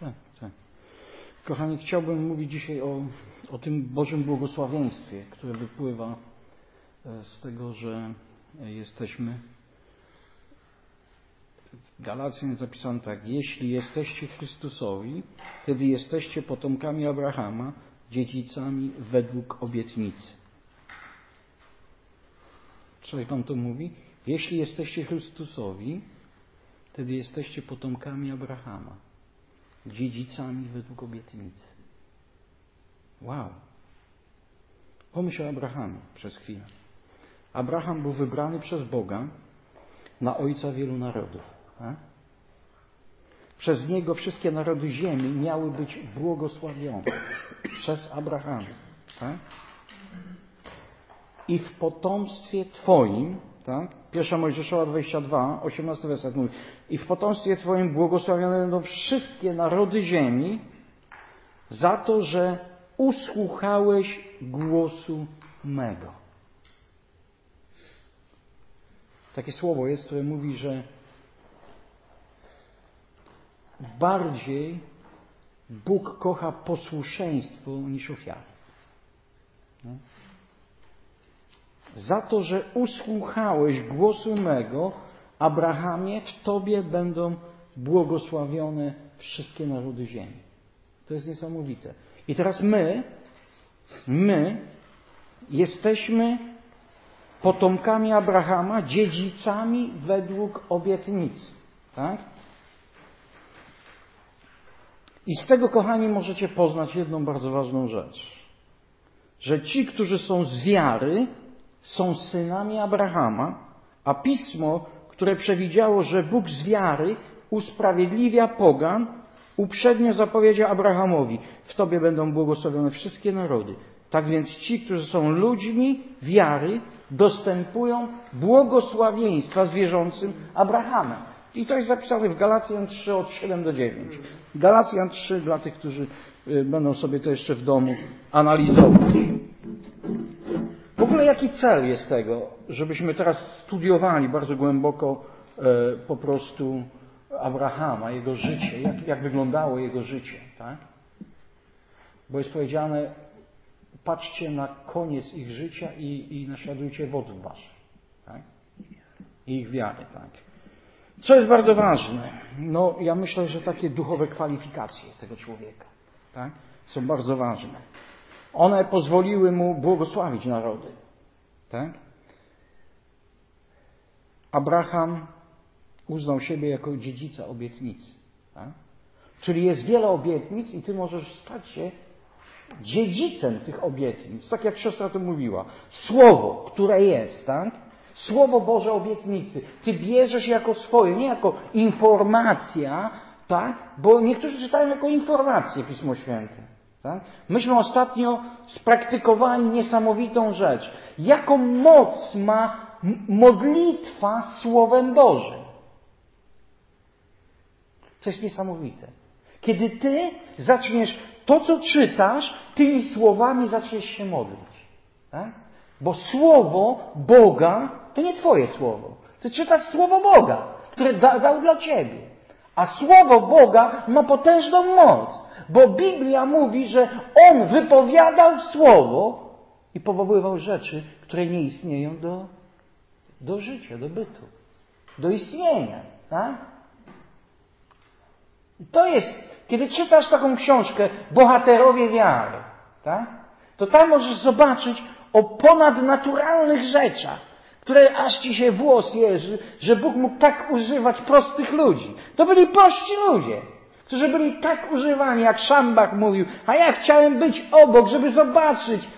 Tak, tak. Kochani, chciałbym mówić dzisiaj o, o tym Bożym błogosławieństwie, które wypływa e, z tego, że jesteśmy. W Galacjan jest zapisane tak: Jeśli jesteście Chrystusowi, wtedy jesteście potomkami Abrahama, dziedzicami według obietnicy. Co Pan to mówi? Jeśli jesteście Chrystusowi, wtedy jesteście potomkami Abrahama, dziedzicami według obietnicy. Wow. Pomyśl o Abrahamie przez chwilę. Abraham był wybrany przez Boga na ojca wielu narodów. A? Przez niego wszystkie narody ziemi miały być błogosławione. Przez Abrahama. I w potomstwie Twoim, tak? Pierwsza Mojżeszowa 22, 18 werset mówi. I w potomstwie Twoim błogosławione będą wszystkie narody ziemi za to, że usłuchałeś głosu mego. Takie słowo jest, które mówi, że bardziej Bóg kocha posłuszeństwo niż ofiarę. Za to, że usłuchałeś głosu mego, Abrahamie, w Tobie będą błogosławione wszystkie narody ziemi. To jest niesamowite. I teraz my, my jesteśmy potomkami Abrahama, dziedzicami według obietnicy. Tak? I z tego, kochani, możecie poznać jedną bardzo ważną rzecz. Że ci, którzy są z wiary, są synami Abrahama, a pismo, które przewidziało, że Bóg z wiary usprawiedliwia pogan, uprzednio zapowiedział Abrahamowi: W tobie będą błogosławione wszystkie narody. Tak więc ci, którzy są ludźmi wiary, dostępują błogosławieństwa zwierzącym Abrahamem. I to jest zapisane w Galacjan 3 od 7 do 9. Galacjan 3 dla tych, którzy y, będą sobie to jeszcze w domu analizować. W ogóle jaki cel jest tego, żebyśmy teraz studiowali bardzo głęboko e, po prostu Abrahama, jego życie, jak, jak wyglądało jego życie, tak? Bo jest powiedziane, patrzcie na koniec ich życia i, i naśladujcie wodów waszych, tak? I ich wiary, tak? Co jest bardzo ważne? No, ja myślę, że takie duchowe kwalifikacje tego człowieka, tak? Są bardzo ważne. One pozwoliły mu błogosławić narody. Tak? Abraham uznał siebie jako dziedzica obietnicy. Tak? Czyli jest wiele obietnic i ty możesz stać się dziedzicem tych obietnic. Tak jak siostra to mówiła. Słowo, które jest, tak? Słowo Boże obietnicy. Ty bierzesz jako swoje, nie jako informacja, tak? Bo niektórzy czytają jako informację Pismo Święte. Tak? Myśmy ostatnio spraktykowali niesamowitą rzecz. Jaką moc ma modlitwa Słowem Bożym? To jest niesamowite. Kiedy ty zaczniesz to, co czytasz, tymi słowami zaczniesz się modlić. Tak? Bo słowo Boga to nie Twoje słowo. Ty czytasz słowo Boga, które da, dał dla Ciebie. A słowo Boga ma potężną moc. Bo Biblia mówi, że On wypowiadał słowo i powoływał rzeczy, które nie istnieją do, do życia, do bytu, do istnienia. Tak? To jest, kiedy czytasz taką książkę Bohaterowie wiary, tak? to tam możesz zobaczyć o ponadnaturalnych rzeczach, które aż ci się włos jeży, że Bóg mógł tak używać prostych ludzi. To byli prości ludzie którzy byli tak używani, jak Szambach mówił, a ja chciałem być obok, żeby zobaczyć,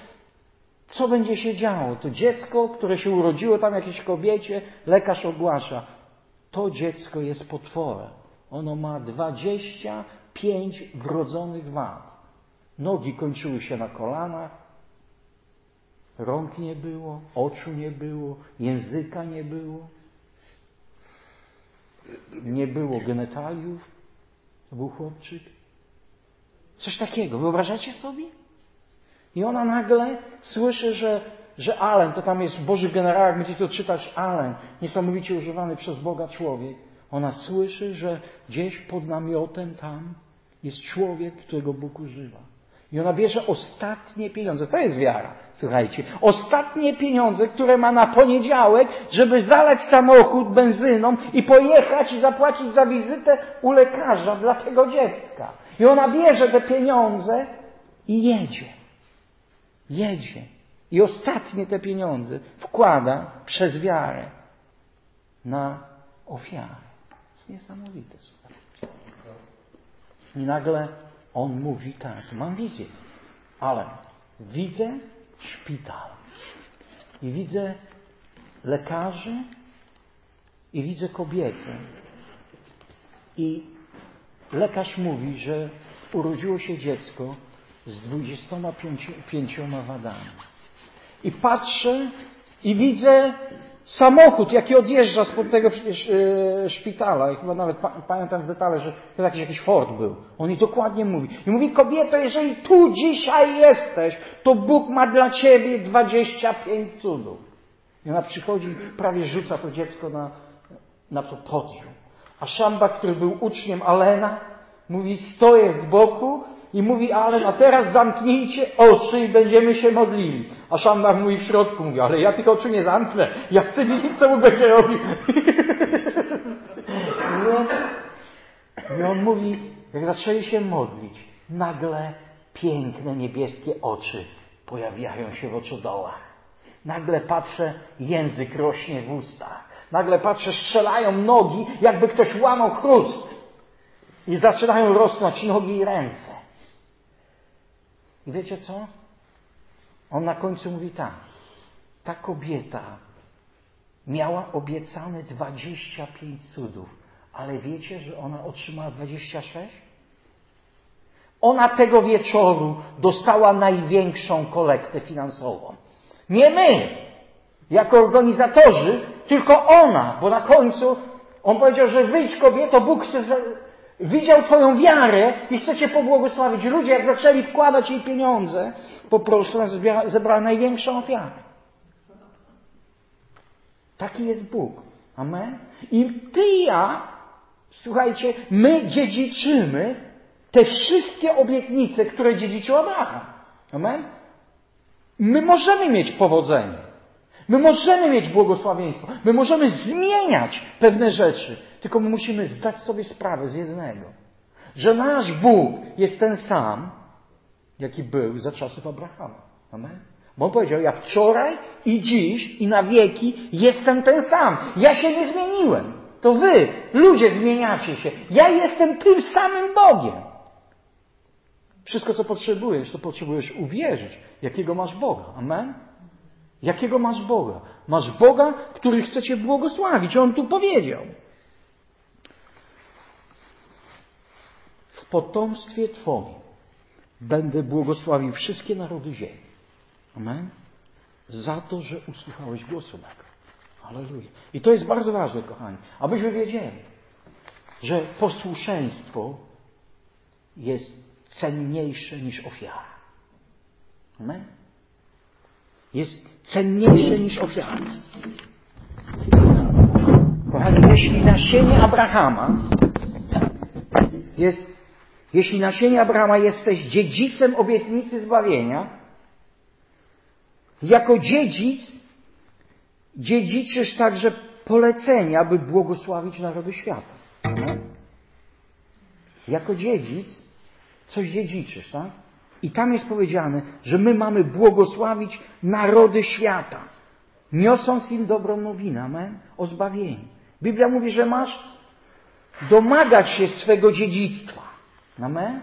co będzie się działo. To dziecko, które się urodziło tam jakiejś kobiecie, lekarz ogłasza, to dziecko jest potworem. Ono ma 25 wrodzonych wad. Nogi kończyły się na kolanach, rąk nie było, oczu nie było, języka nie było, nie było genetaliów, to był chłopczyk. Coś takiego. Wyobrażacie sobie? I ona nagle słyszy, że, że Allen, to tam jest w Bożych Generałach, będziecie to czytać, Allen, niesamowicie używany przez Boga człowiek. Ona słyszy, że gdzieś pod namiotem tam jest człowiek, którego Bóg używa. I ona bierze ostatnie pieniądze. To jest wiara, słuchajcie. Ostatnie pieniądze, które ma na poniedziałek, żeby zalać samochód benzyną i pojechać i zapłacić za wizytę u lekarza dla tego dziecka. I ona bierze te pieniądze i jedzie. Jedzie. I ostatnie te pieniądze wkłada przez wiarę na ofiarę. To jest niesamowite. I nagle on mówi tak, mam wizję, ale widzę szpital i widzę lekarzy i widzę kobietę. I lekarz mówi, że urodziło się dziecko z dwudziestoma pięcioma wadami. I patrzę i widzę Samochód, jaki odjeżdża spod tego e, szpitala, i chyba nawet pamiętam w detale, że to jakiś, jakiś Ford był. On jej dokładnie mówi. I mówi, kobieto, jeżeli tu dzisiaj jesteś, to Bóg ma dla ciebie 25 cudów. I ona przychodzi i prawie rzuca to dziecko na, na to podium. A Szamba, który był uczniem Alena, mówi, stoję z boku i mówi, ale a teraz zamknijcie oczy i będziemy się modlili. A Szambach mówi w środku, mówi, ale ja tych oczu nie zamknę, ja chcę wiedzieć, co mu będzie robił. I on mówi, jak zaczęli się modlić, nagle piękne niebieskie oczy pojawiają się w oczodołach. Nagle patrzę, język rośnie w ustach. Nagle patrzę, strzelają nogi, jakby ktoś łamał chrust. I zaczynają rosnąć nogi i ręce. I wiecie co? On na końcu mówi tak. Ta kobieta miała obiecane 25 cudów, ale wiecie, że ona otrzymała 26? Ona tego wieczoru dostała największą kolektę finansową. Nie my, jako organizatorzy, tylko ona, bo na końcu on powiedział, że wyjdź kobieto, Bóg chce widział Twoją wiarę i chce Cię pobłogosławić. Ludzie, jak zaczęli wkładać jej pieniądze, po prostu zebrała największą ofiarę. Taki jest Bóg. Amen. I Ty i ja, słuchajcie, my dziedziczymy te wszystkie obietnice, które dziedziczył Abraham. Amen. My możemy mieć powodzenie. My możemy mieć błogosławieństwo. My możemy zmieniać pewne rzeczy. Tylko my musimy zdać sobie sprawę z jednego, że nasz Bóg jest ten sam, jaki był za czasów Abrahama. Amen? Bo on powiedział, ja wczoraj i dziś i na wieki jestem ten sam. Ja się nie zmieniłem. To wy, ludzie, zmieniacie się. Ja jestem tym samym Bogiem. Wszystko, co potrzebujesz, to potrzebujesz uwierzyć, jakiego masz Boga. Amen? Jakiego masz Boga? Masz Boga, który chce Cię błogosławić. On tu powiedział. Potomstwie Twoim będę błogosławił wszystkie narody ziemi. Amen? Za to, że usłuchałeś głosu mego. Aleluja. I to jest bardzo ważne, kochani, abyśmy wiedzieli, że posłuszeństwo jest cenniejsze niż ofiara. Amen? Jest cenniejsze niż ofiara. Kochani, jeśli nasienie Abrahama jest jeśli nasienie Abrahama jesteś dziedzicem obietnicy zbawienia, jako dziedzic dziedziczysz także polecenia, by błogosławić narody świata. Jako dziedzic coś dziedziczysz, tak? I tam jest powiedziane, że my mamy błogosławić narody świata, niosąc im dobrą nowinę, amen, o zbawieniu. Biblia mówi, że masz domagać się swego dziedzictwa. Amen?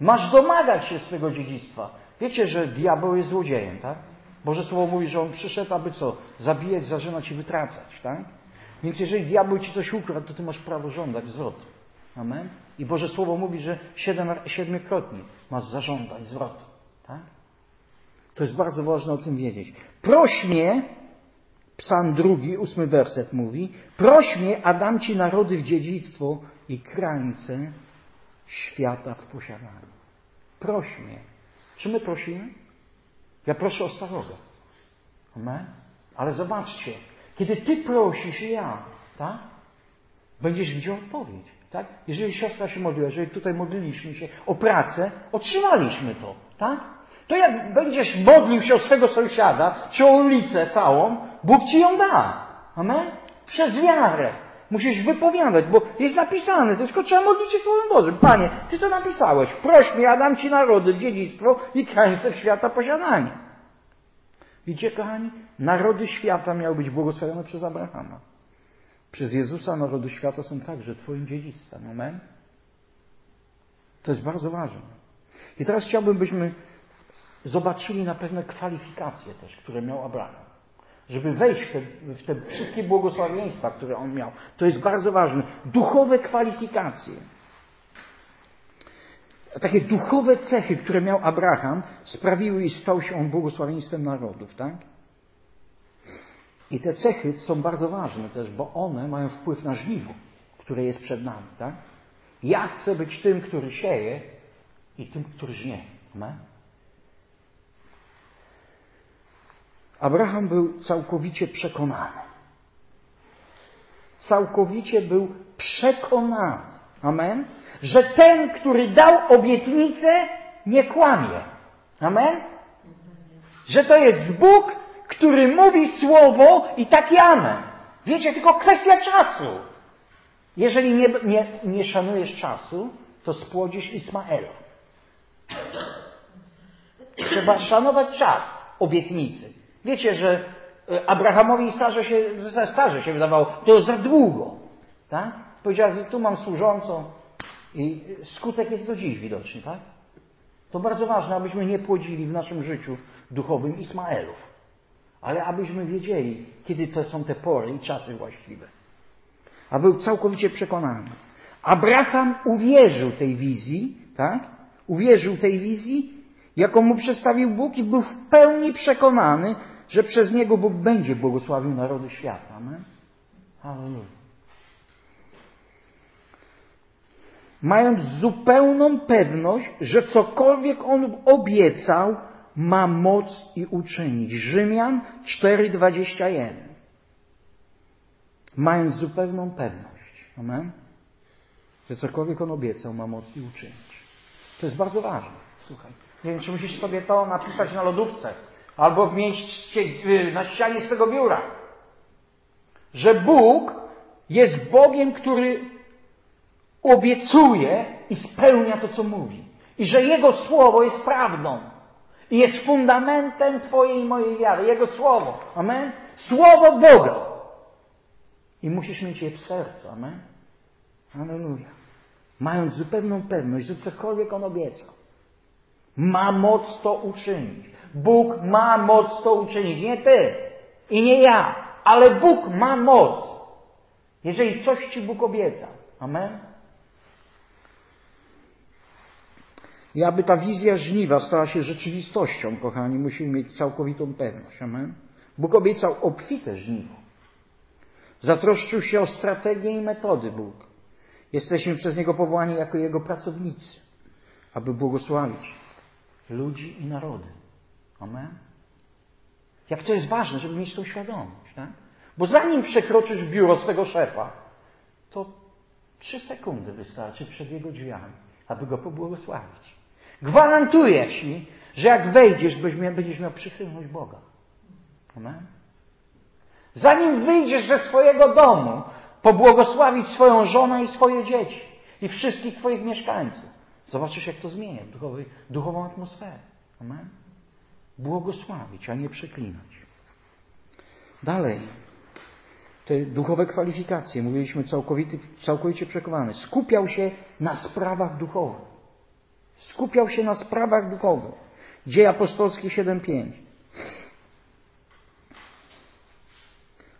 Masz domagać się swego dziedzictwa. Wiecie, że diabeł jest złodziejem, tak? Boże Słowo mówi, że on przyszedł, aby co? Zabijać, zażynać i wytracać, tak? Więc jeżeli diabeł ci coś ukradł, to ty masz prawo żądać zwrotu. Amen? I Boże Słowo mówi, że siedem, siedmiokrotnie masz zażądać zwrotu. Tak? To jest bardzo ważne o tym wiedzieć. Proś mnie, psalm drugi, ósmy werset mówi, proś mnie, a dam ci narody w dziedzictwo i krańce świata w posiadaniu. Proś mnie. Czy my prosimy? Ja proszę o staroga. Amen? Ale zobaczcie, kiedy Ty prosisz i ja, tak? Będziesz widział odpowiedź. Tak? Jeżeli siostra się modliła, jeżeli tutaj modliliśmy się o pracę, otrzymaliśmy to. Tak? To jak będziesz modlił się o swego sąsiada, czy o ulicę całą, Bóg ci ją da. Amen? Przez wiarę. Musisz wypowiadać, bo jest napisane, to tylko trzeba modlić się Słowem Bożym. Panie, Ty to napisałeś. Proś mnie, ja dam Ci narody, dziedzictwo i krańce świata posiadanie. Widzicie, kochani? Narody świata miały być błogosławione przez Abrahama. Przez Jezusa narody świata są także Twoim dziedzictwem. Amen? To jest bardzo ważne. I teraz chciałbym, byśmy zobaczyli na pewne kwalifikacje też, które miał Abraham żeby wejść w te, w te wszystkie błogosławieństwa, które on miał. To jest bardzo ważne. Duchowe kwalifikacje. Takie duchowe cechy, które miał Abraham, sprawiły, iż stał się on błogosławieństwem narodów, tak? I te cechy są bardzo ważne też, bo one mają wpływ na żniwo, które jest przed nami, tak? Ja chcę być tym, który sieje i tym, który żnie. Amen? Abraham był całkowicie przekonany. Całkowicie był przekonany. Amen? Że ten, który dał obietnicę, nie kłamie. Amen? Że to jest Bóg, który mówi słowo i taki amen. Wiecie, tylko kwestia czasu. Jeżeli nie, nie, nie szanujesz czasu, to spłodzisz Ismaela. Trzeba szanować czas obietnicy. Wiecie, że e, Abrahamowi i Sarze się, Sarze się wydawało, to za długo. Tak? Powiedziała, tu mam służącą i skutek jest do dziś widoczny. Tak? To bardzo ważne, abyśmy nie płodzili w naszym życiu duchowym Ismaelów. Ale abyśmy wiedzieli, kiedy to są te pory i czasy właściwe. A był całkowicie przekonany. Abraham uwierzył tej wizji, tak? Uwierzył tej wizji, jaką mu przedstawił Bóg i był w pełni przekonany, że przez niego Bóg będzie błogosławił narody świata. Amen? Mając zupełną pewność, że cokolwiek on obiecał, ma moc i uczynić. Rzymian 4:21. Mając zupełną pewność. Amen? Że cokolwiek on obiecał, ma moc i uczynić. To jest bardzo ważne. Słuchaj. Nie wiem, czy musisz sobie to napisać na lodówce albo w mieście, na ścianie swego biura. Że Bóg jest Bogiem, który obiecuje i spełnia to, co mówi. I że Jego Słowo jest prawdą. I jest fundamentem Twojej i mojej wiary. Jego Słowo. Amen? Słowo Boga. I musisz mieć je w sercu. Amen? Aleluja. Mając zupełną pewność, że cokolwiek On obiecał, ma moc to uczynić. Bóg ma moc to uczynić. Nie ty i nie ja, ale Bóg ma moc. Jeżeli coś ci Bóg obieca. Amen? I aby ta wizja żniwa stała się rzeczywistością, kochani, musimy mieć całkowitą pewność. Amen? Bóg obiecał obfite żniwo. Zatroszczył się o strategię i metody Bóg. Jesteśmy przez Niego powołani jako Jego pracownicy, aby błogosławić ludzi i narody. Amen? Jak to jest ważne, żeby mieć tą świadomość, tak? Bo zanim przekroczysz biuro swego szefa, to trzy sekundy wystarczy przed jego drzwiami, aby go pobłogosławić. Gwarantuję Ci, że jak wejdziesz, będziesz miał przychylność Boga. Amen? Zanim wyjdziesz ze swojego domu, pobłogosławić swoją żonę i swoje dzieci i wszystkich Twoich mieszkańców. Zobaczysz, jak to zmienia duchowy, duchową atmosferę. Amen? Błogosławić, a nie przeklinać. Dalej. Te duchowe kwalifikacje, mówiliśmy całkowity, całkowicie przekonany. Skupiał się na sprawach duchowych. Skupiał się na sprawach duchowych. Dzieje apostolskie 7:5.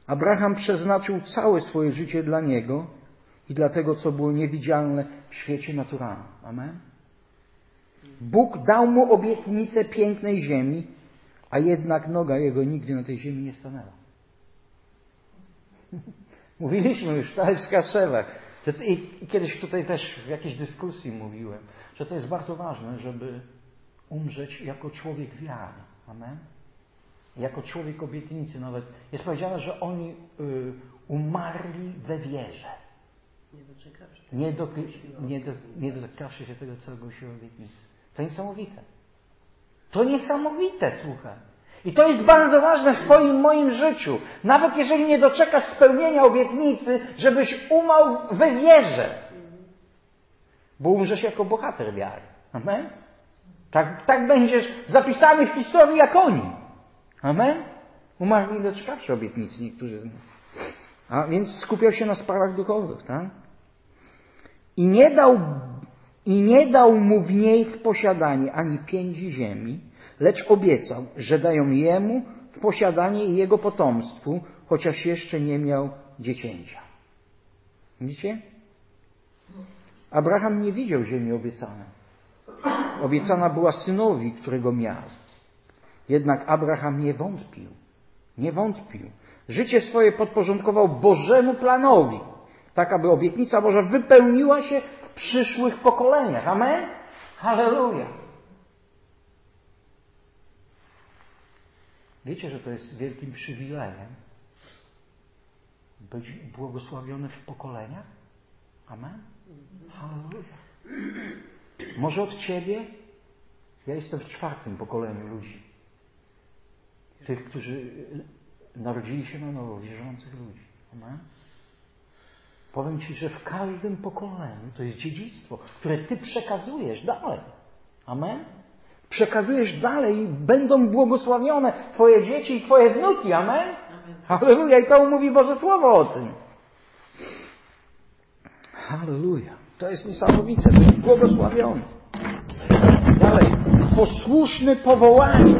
Abraham przeznaczył całe swoje życie dla niego i dla tego, co było niewidzialne w świecie naturalnym. Amen? Bóg dał mu obietnicę pięknej ziemi, a jednak noga jego nigdy na tej ziemi nie stanęła. Mówiliśmy już w Kaszewach. I kiedyś tutaj też w jakiejś dyskusji mówiłem, że to jest bardzo ważne, żeby umrzeć jako człowiek wiary. Amen? Jako człowiek obietnicy nawet. Jest powiedziane, że oni y, umarli we wierze. Nie doczekawszy. Nie, do, nie, do, nie doczekawszy się tego, co ogłosił obietnicy. To niesamowite. To niesamowite, słuchaj. I to jest bardzo ważne w Twoim, moim życiu. Nawet jeżeli nie doczekasz spełnienia obietnicy, żebyś umał we wierze. Bo umrzesz jako bohater wiary. Amen? Tak, tak będziesz zapisany w historii jak oni. Amen? Umarli nie doczekawszy obietnicy niektórzy z nich. A więc skupiał się na sprawach duchowych, tak? I nie dał, i nie dał mu w niej w posiadanie ani pięci ziemi, lecz obiecał, że dają jemu w posiadanie i jego potomstwu, chociaż jeszcze nie miał dziecięcia. Widzicie? Abraham nie widział ziemi obiecanej. Obiecana była synowi, którego miał. Jednak Abraham nie wątpił. Nie wątpił. Życie swoje podporządkował Bożemu planowi, tak aby obietnica Boża wypełniła się w przyszłych pokoleniach. Amen? Halleluja. Wiecie, że to jest wielkim przywilejem być błogosławiony w pokoleniach? Amen? Halleluja. Może od Ciebie? Ja jestem w czwartym pokoleniu ludzi. Tych, którzy narodzili się na nowo, wierzących ludzi. Amen? Powiem Ci, że w każdym pokoleniu to jest dziedzictwo, które Ty przekazujesz dalej. Amen? Przekazujesz dalej i będą błogosławione Twoje dzieci i Twoje wnuki. Amen? Halleluja. I to mówi Boże Słowo o tym. Halleluja. To jest niesamowite. To jest błogosławiony. Dalej. Posłuszny powołaniu.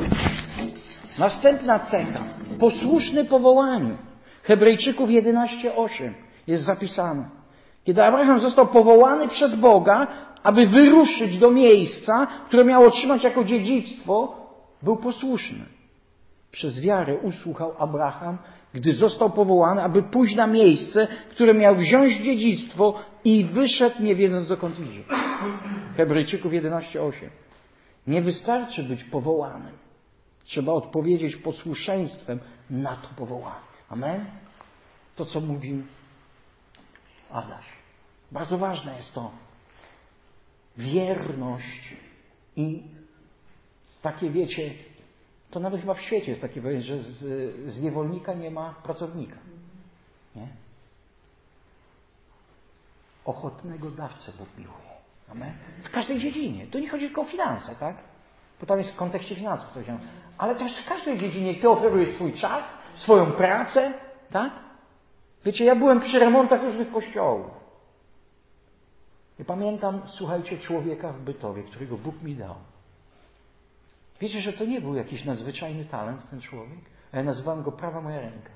Następna cecha. Posłuszny powołaniu. Hebrajczyków 11:8 jest zapisane. Kiedy Abraham został powołany przez Boga, aby wyruszyć do miejsca, które miał otrzymać jako dziedzictwo, był posłuszny. Przez wiarę usłuchał Abraham, gdy został powołany, aby pójść na miejsce, które miał wziąć dziedzictwo i wyszedł, nie wiedząc dokąd idzie. Hebrajczyków 11:8. Nie wystarczy być powołanym. Trzeba odpowiedzieć posłuszeństwem na to powołanie. Amen? To, co mówił Adaś. Bardzo ważne jest to. Wierność i takie, wiecie, to nawet chyba w świecie jest takie powiedzenie, że z, z niewolnika nie ma pracownika. Nie? Ochotnego dawcę Bóg. Amen? W każdej dziedzinie. To nie chodzi tylko o finanse, tak? Bo tam jest w kontekście finansów to się. Ale też w każdej dziedzinie Ty oferujesz swój czas, swoją pracę, tak? Wiecie, ja byłem przy remontach różnych kościołów. I pamiętam, słuchajcie, człowieka w Bytowie, którego Bóg mi dał. Wiecie, że to nie był jakiś nadzwyczajny talent, ten człowiek? A ja nazywałem go prawa moja ręka.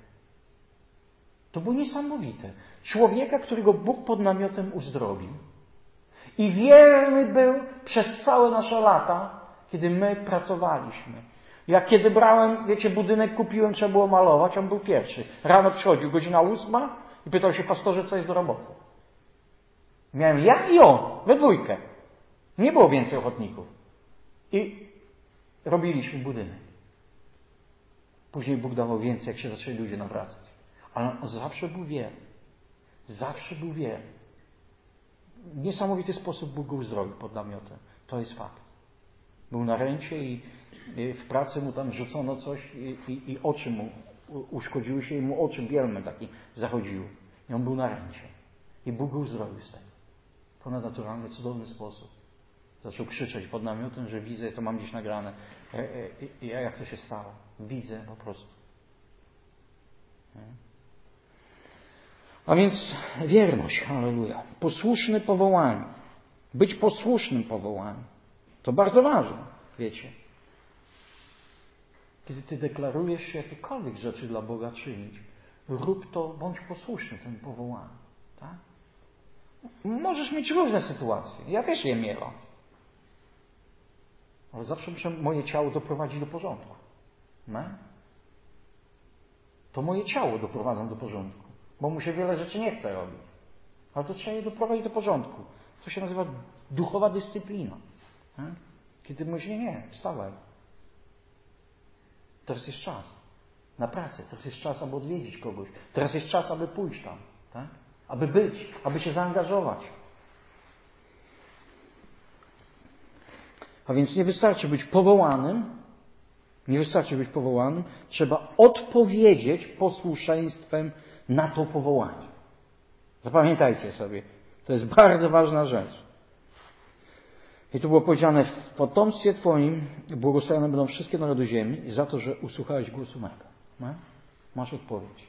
To było niesamowite. Człowieka, którego Bóg pod namiotem uzdrowił. I wierny był przez całe nasze lata, kiedy my pracowaliśmy. Jak kiedy brałem, wiecie, budynek kupiłem, trzeba było malować, on był pierwszy. Rano przychodził, godzina ósma i pytał się pastorze, co jest do roboty. Miałem ja i on, we dwójkę. Nie było więcej ochotników. I robiliśmy budynek. Później Bóg dawał więcej, jak się zaczęli ludzie nawracać. Ale on zawsze był wierny. Zawsze był wierny. W niesamowity sposób Bóg go uzdrowił pod namiotem. To jest fakt. Był na ręcie i w pracy mu tam rzucono coś i, i, i oczy mu uszkodziły się i mu oczy bielme taki zachodziły. I on był na ręcie. I Bóg go uzdrowił z tego. Ponadnaturalny, cudowny sposób. Zaczął krzyczeć pod namiotem, że widzę, to mam gdzieś nagrane. E, e, I jak to się stało? Widzę po prostu. A więc wierność, halleluja. Posłuszny powołaniu. Być posłusznym powołaniu. To bardzo ważne, wiecie. Kiedy Ty deklarujesz się jakiekolwiek rzeczy dla Boga czynić, rób to, bądź posłuszny temu powołaniu. Tak? Możesz mieć różne sytuacje. Ja też je miewam. Ale zawsze muszę moje ciało doprowadzić do porządku. No? To moje ciało doprowadzam do porządku. Bo mu się wiele rzeczy nie chce robić. Ale to trzeba je doprowadzić do porządku. To się nazywa duchowa dyscyplina. Nie? Kiedy mówisz, nie, nie, wstawaj. Teraz jest czas na pracę. Teraz jest czas, aby odwiedzić kogoś. Teraz jest czas, aby pójść tam. Tak? aby być, aby się zaangażować. A więc nie wystarczy być powołanym, nie wystarczy być powołanym, trzeba odpowiedzieć posłuszeństwem na to powołanie. Zapamiętajcie sobie, to jest bardzo ważna rzecz. I tu było powiedziane, w potomstwie Twoim błogosławione będą wszystkie narody ziemi za to, że usłuchałeś głosu mego. No? Masz odpowiedź.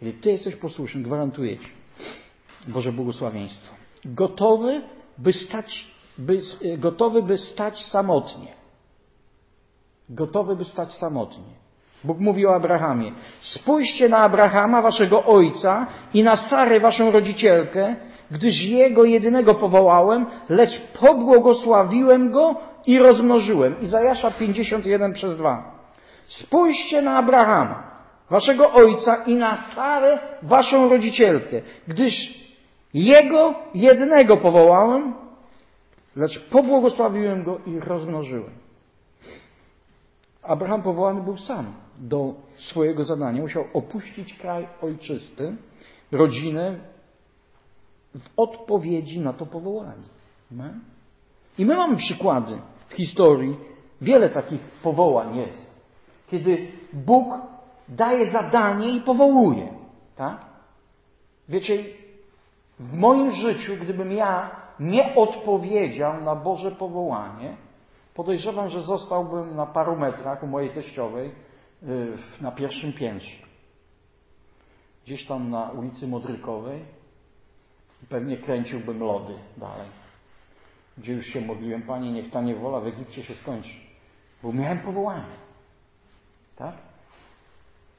Kiedy Ty jesteś posłuszny, gwarantuję Ci Boże błogosławieństwo. Gotowy, by stać, by, gotowy, by stać samotnie. Gotowy, by stać samotnie. Bóg mówi o Abrahamie. Spójrzcie na Abrahama, waszego ojca, i na Sarę, waszą rodzicielkę, gdyż Jego jedynego powołałem, lecz pobłogosławiłem Go i rozmnożyłem. Izajasza 51 przez 2. Spójrzcie na Abrahama, waszego ojca i na Sarę, waszą rodzicielkę, gdyż Jego jednego powołałem, lecz pobłogosławiłem Go i rozmnożyłem. Abraham powołany był sam do swojego zadania. Musiał opuścić kraj ojczysty, rodzinę, w odpowiedzi na to powołanie. I my mamy przykłady w historii, wiele takich powołań jest, kiedy Bóg daje zadanie i powołuje. Tak? Wiecie, w moim życiu, gdybym ja nie odpowiedział na Boże powołanie, podejrzewam, że zostałbym na paru metrach u mojej teściowej y, na pierwszym piętrze. Gdzieś tam na ulicy Modrykowej Pewnie kręciłbym lody dalej. Gdzie już się modliłem, Panie, niech ta niewola w Egipcie się skończy. Bo miałem powołanie. Tak?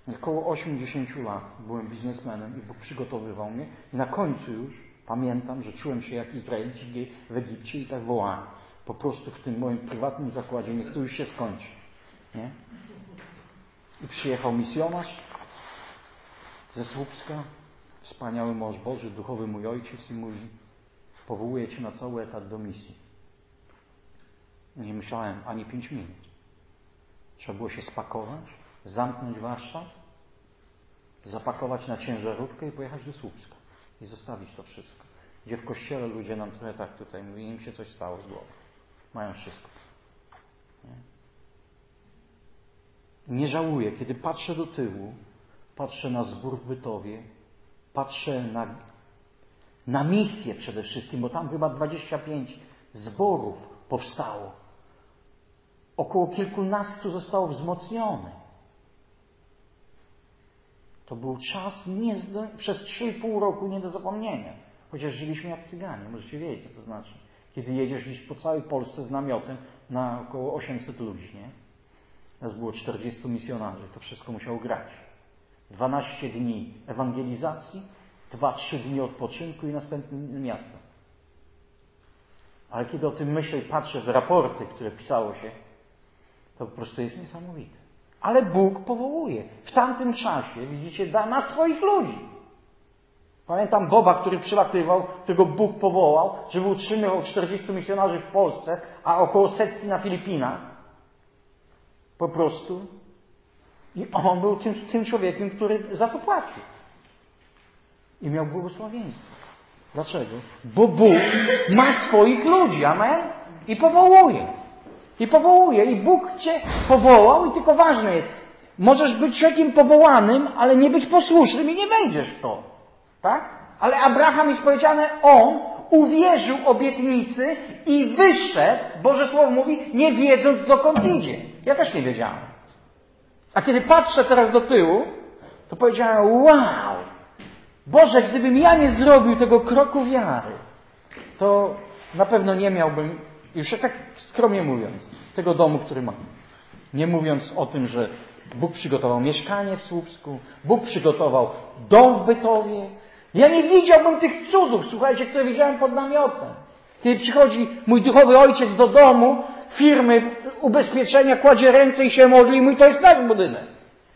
Około 80 lat byłem biznesmenem i Bóg przygotowywał mnie. I na końcu już pamiętam, że czułem się jak Izraelici w Egipcie i tak wołałem. Po prostu w tym moim prywatnym zakładzie, niech to już się skończy. Nie? I przyjechał misjonarz ze Słupska, wspaniały mąż Boży, duchowy mój ojciec i mówi, powołuję Cię na cały etat do misji. Nie myślałem ani pięć minut. Trzeba było się spakować, zamknąć warsztat, zapakować na ciężarówkę i pojechać do Słupska. I zostawić to wszystko. Gdzie w kościele ludzie nam trochę tak tutaj mówią, im się coś stało z głowy. Mają wszystko. Nie? Nie żałuję, kiedy patrzę do tyłu, patrzę na zbór w Bytowie, patrzę na, na misję przede wszystkim, bo tam chyba 25 zborów powstało. Około kilkunastu zostało wzmocnionych. To był czas nie przez 3,5 roku nie do zapomnienia. Chociaż żyliśmy jak cyganie, możecie wiedzieć, co to znaczy. Kiedy jedziesz gdzieś po całej Polsce z namiotem na około 800 ludzi, nie? Nas było 40 misjonarzy, to wszystko musiało grać. 12 dni ewangelizacji, 2-3 dni odpoczynku i następne miasto. Ale kiedy o tym myślę i patrzę w raporty, które pisało się, to po prostu jest niesamowite. Ale Bóg powołuje. W tamtym czasie, widzicie, da na swoich ludzi. Pamiętam Boba, który przylatywał, którego Bóg powołał, żeby utrzymywał 40 misjonarzy w Polsce, a około setki na Filipinach. Po prostu i on był tym, tym człowiekiem, który za to płacił. I miał błogosławieństwo. Dlaczego? Bo Bóg ma swoich ludzi, amen? I powołuje. I powołuje. I Bóg Cię powołał i tylko ważne jest, możesz być człowiekiem powołanym, ale nie być posłusznym i nie wejdziesz w to. Tak? Ale Abraham jest powiedziane, on uwierzył obietnicy i wyszedł, Boże Słowo mówi, nie wiedząc dokąd idzie. Ja też nie wiedziałem. A kiedy patrzę teraz do tyłu, to powiedziałem, wow, Boże, gdybym ja nie zrobił tego kroku wiary, to na pewno nie miałbym, już tak skromnie mówiąc, tego domu, który mam. Nie mówiąc o tym, że Bóg przygotował mieszkanie w Słupsku, Bóg przygotował dom w Bytowie. Ja nie widziałbym tych cudów, słuchajcie, które widziałem pod namiotem. Kiedy przychodzi mój duchowy ojciec do domu, firmy ubezpieczenia, kładzie ręce i się modli mówi, to jest nasz budynek.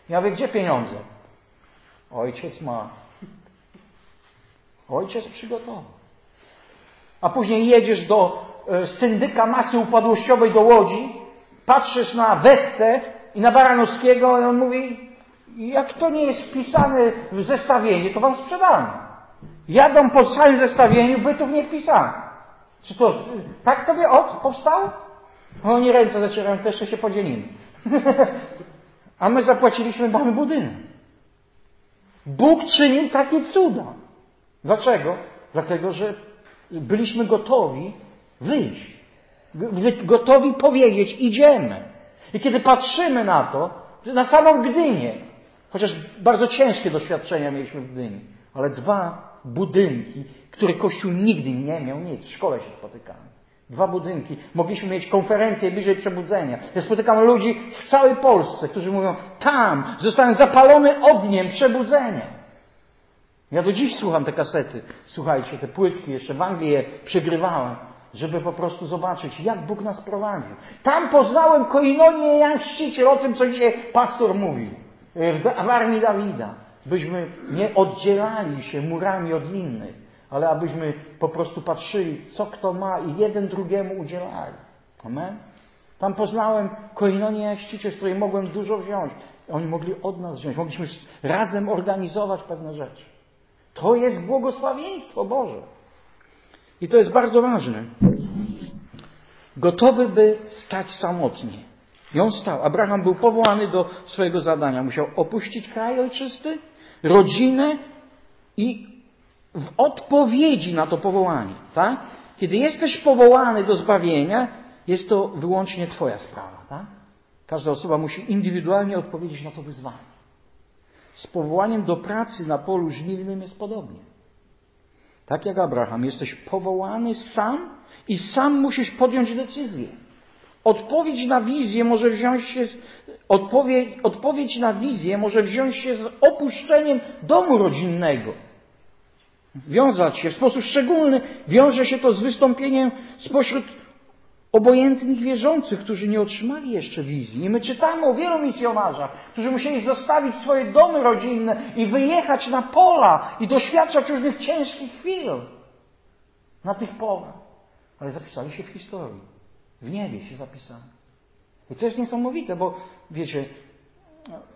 Ja mówię, gdzie pieniądze? Ojciec ma. Ojciec przygotował. A później jedziesz do e, syndyka masy upadłościowej do Łodzi, patrzysz na Westę i na Baranowskiego i on mówi, jak to nie jest wpisane w zestawienie, to wam sprzedamy. Jadą po całym zestawieniu, bytów nie wpisano. Czy to tak sobie od powstało? Oni ręce zacierają, też się podzielimy. A my zapłaciliśmy, mamy budynek. Bóg czynił takie cuda. Dlaczego? Dlatego, że byliśmy gotowi wyjść. Gotowi powiedzieć, idziemy. I kiedy patrzymy na to, na samą Gdynię, chociaż bardzo ciężkie doświadczenia mieliśmy w Gdyni, ale dwa budynki, które Kościół nigdy nie miał nic, w szkole się spotykamy. Dwa budynki. Mogliśmy mieć konferencję bliżej przebudzenia. Ja spotykam ludzi w całej Polsce, którzy mówią, tam zostałem zapalony ogniem przebudzenia. Ja do dziś słucham te kasety. Słuchajcie, te płytki, jeszcze w Anglii je przegrywałem, żeby po prostu zobaczyć, jak Bóg nas prowadził. Tam poznałem koinonię Jan Chrzciciel, o tym, co dzisiaj pastor mówił. W armii Dawida. Byśmy nie oddzielali się murami od innych, ale abyśmy po prostu patrzyli, co kto ma i jeden drugiemu udzielali. Amen? Tam poznałem koinonię Jan Chrzciciel, z której mogłem dużo wziąć. Oni mogli od nas wziąć. Mogliśmy razem organizować pewne rzeczy. To jest błogosławieństwo Boże. I to jest bardzo ważne. Gotowy, by stać samotnie. I on stał. Abraham był powołany do swojego zadania. Musiał opuścić kraj ojczysty, rodzinę i w odpowiedzi na to powołanie, tak? Kiedy jesteś powołany do zbawienia, jest to wyłącznie Twoja sprawa, tak? Każda osoba musi indywidualnie odpowiedzieć na to wyzwanie. Z powołaniem do pracy na polu żniwnym jest podobnie. Tak jak Abraham, jesteś powołany sam i sam musisz podjąć decyzję. Odpowiedź na wizję może wziąć się, odpowiedź, odpowiedź na wizję może wziąć się z opuszczeniem domu rodzinnego. Wiązać się w sposób szczególny wiąże się to z wystąpieniem spośród obojętnych wierzących, którzy nie otrzymali jeszcze wizji. I my czytamy o wielu misjonarzach, którzy musieli zostawić swoje domy rodzinne i wyjechać na pola i doświadczać różnych ciężkich chwil na tych polach. Ale zapisali się w historii. W niebie się zapisali. I to jest niesamowite, bo wiecie,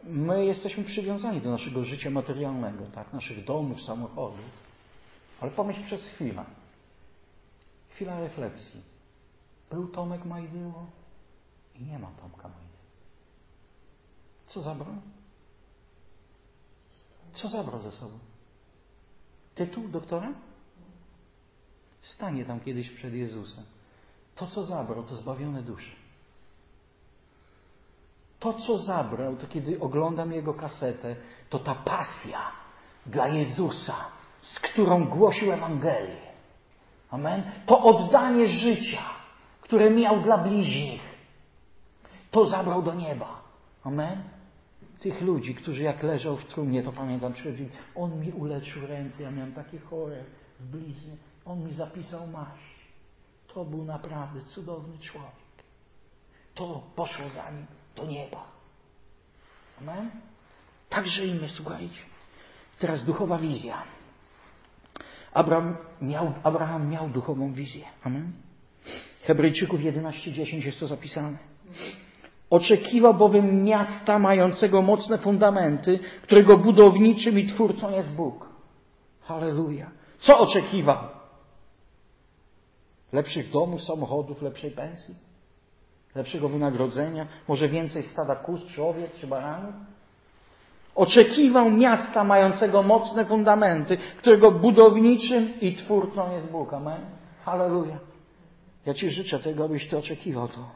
my jesteśmy przywiązani do naszego życia materialnego, tak, naszych domów, samochodów. Ale pomyśl przez chwilę. Chwila refleksji był Tomek Majdyło i nie ma Tomka Majdyło. Co zabrał? Co zabrał ze sobą? Tytuł doktora? Stanie tam kiedyś przed Jezusem. To, co zabrał, to zbawione dusze. To, co zabrał, to kiedy oglądam jego kasetę, to ta pasja dla Jezusa, z którą głosił Ewangelię. Amen? To oddanie życia które miał dla bliźnich. To zabrał do nieba. Amen? Tych ludzi, którzy jak leżał w trumnie, to pamiętam, przychodzili, on mi uleczył ręce, ja miałem takie chore w blizny, on mi zapisał maść. To był naprawdę cudowny człowiek. To poszło za nim do nieba. Amen? Także i my, słuchajcie. Teraz duchowa wizja. Abraham miał, Abraham miał duchową wizję. Amen? Hebrajczyków 11:10 jest to zapisane. Oczekiwał bowiem miasta mającego mocne fundamenty, którego budowniczym i twórcą jest Bóg. Halleluja. Co oczekiwał? Lepszych domów, samochodów, lepszej pensji? Lepszego wynagrodzenia? Może więcej stada kóz, czy owiec, czy baranów? Oczekiwał miasta mającego mocne fundamenty, którego budowniczym i twórcą jest Bóg. Amen. Halleluja. Ja Ci życzę tego, abyś Ty oczekiwał to.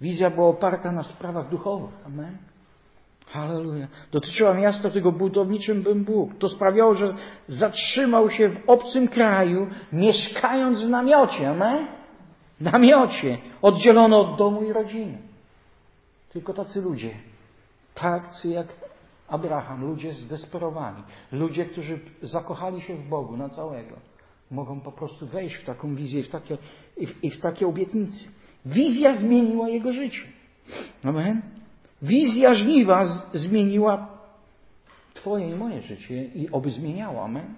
Wizja była oparta na sprawach duchowych. Amen. Halleluja. Dotyczyła miasta, którego budowniczym był Bóg. To sprawiało, że zatrzymał się w obcym kraju, mieszkając w namiocie. Amen. Namiocie. Oddzielono od domu i rodziny. Tylko tacy ludzie. Tacy jak Abraham. Ludzie zdesperowani. Ludzie, którzy zakochali się w Bogu na całego mogą po prostu wejść w taką wizję i w takie, i w, i w takie obietnice. Wizja zmieniła jego życie. Amen. Wizja żniwa z, zmieniła Twoje i moje życie i oby zmieniała. Amen.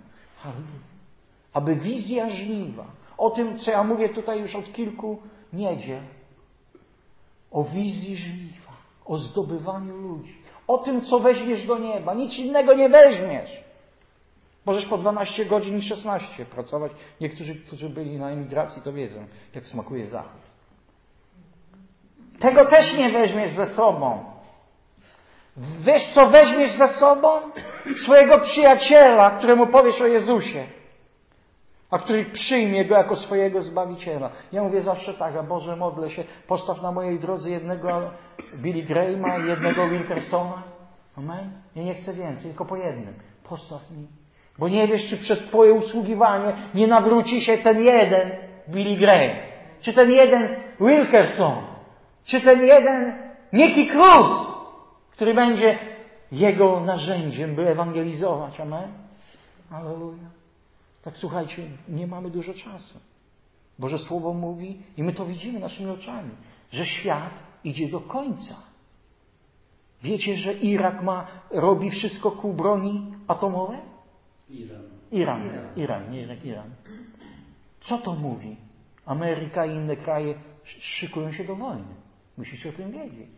Aby wizja żniwa, o tym, co ja mówię tutaj już od kilku niedziel, o wizji żniwa, o zdobywaniu ludzi, o tym, co weźmiesz do nieba. Nic innego nie weźmiesz. Możesz po 12 godzin i 16 pracować. Niektórzy, którzy byli na emigracji, to wiedzą, jak smakuje zachód. Tego też nie weźmiesz ze sobą. Wiesz, co weźmiesz ze sobą? Swojego przyjaciela, któremu powiesz o Jezusie, a który przyjmie go jako swojego Zbawiciela. Ja mówię zawsze tak, a Boże, modlę się, postaw na mojej drodze jednego Billy Grahama i jednego Wilkersona. Amen? Ja nie chcę więcej, tylko po jednym. Postaw mi. Bo nie wiesz, czy przez Twoje usługiwanie nie nawróci się ten jeden Billy Graham, czy ten jeden Wilkerson, czy ten jeden Nicky Cruz, który będzie jego narzędziem, by ewangelizować. Amen? Aleluja. Tak słuchajcie, nie mamy dużo czasu. Boże Słowo mówi, i my to widzimy naszymi oczami, że świat idzie do końca. Wiecie, że Irak ma, robi wszystko ku broni atomowej? Iran. Iran, Iran, nie Irak, Iran. Co to mówi? Ameryka i inne kraje szykują się do wojny. Musicie o tym wiedzieć.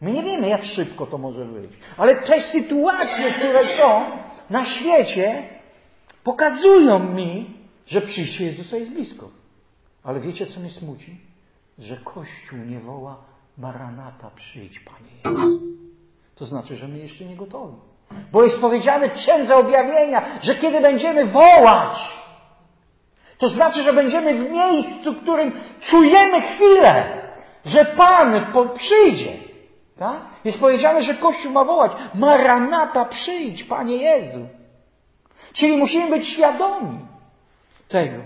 My nie wiemy, jak szybko to może być. Ale te sytuacje, które są na świecie, pokazują mi, że przyjście Jezusa jest blisko. Ale wiecie, co mnie smuci? Że Kościół nie woła Maranata, przyjdź, Panie Jezu. To znaczy, że my jeszcze nie gotowi. Bo jest powiedziane w Objawienia, że kiedy będziemy wołać, to znaczy, że będziemy w miejscu, w którym czujemy chwilę, że Pan przyjdzie. Tak? Jest powiedziane, że Kościół ma wołać Maranata, przyjdź, Panie Jezu. Czyli musimy być świadomi tego.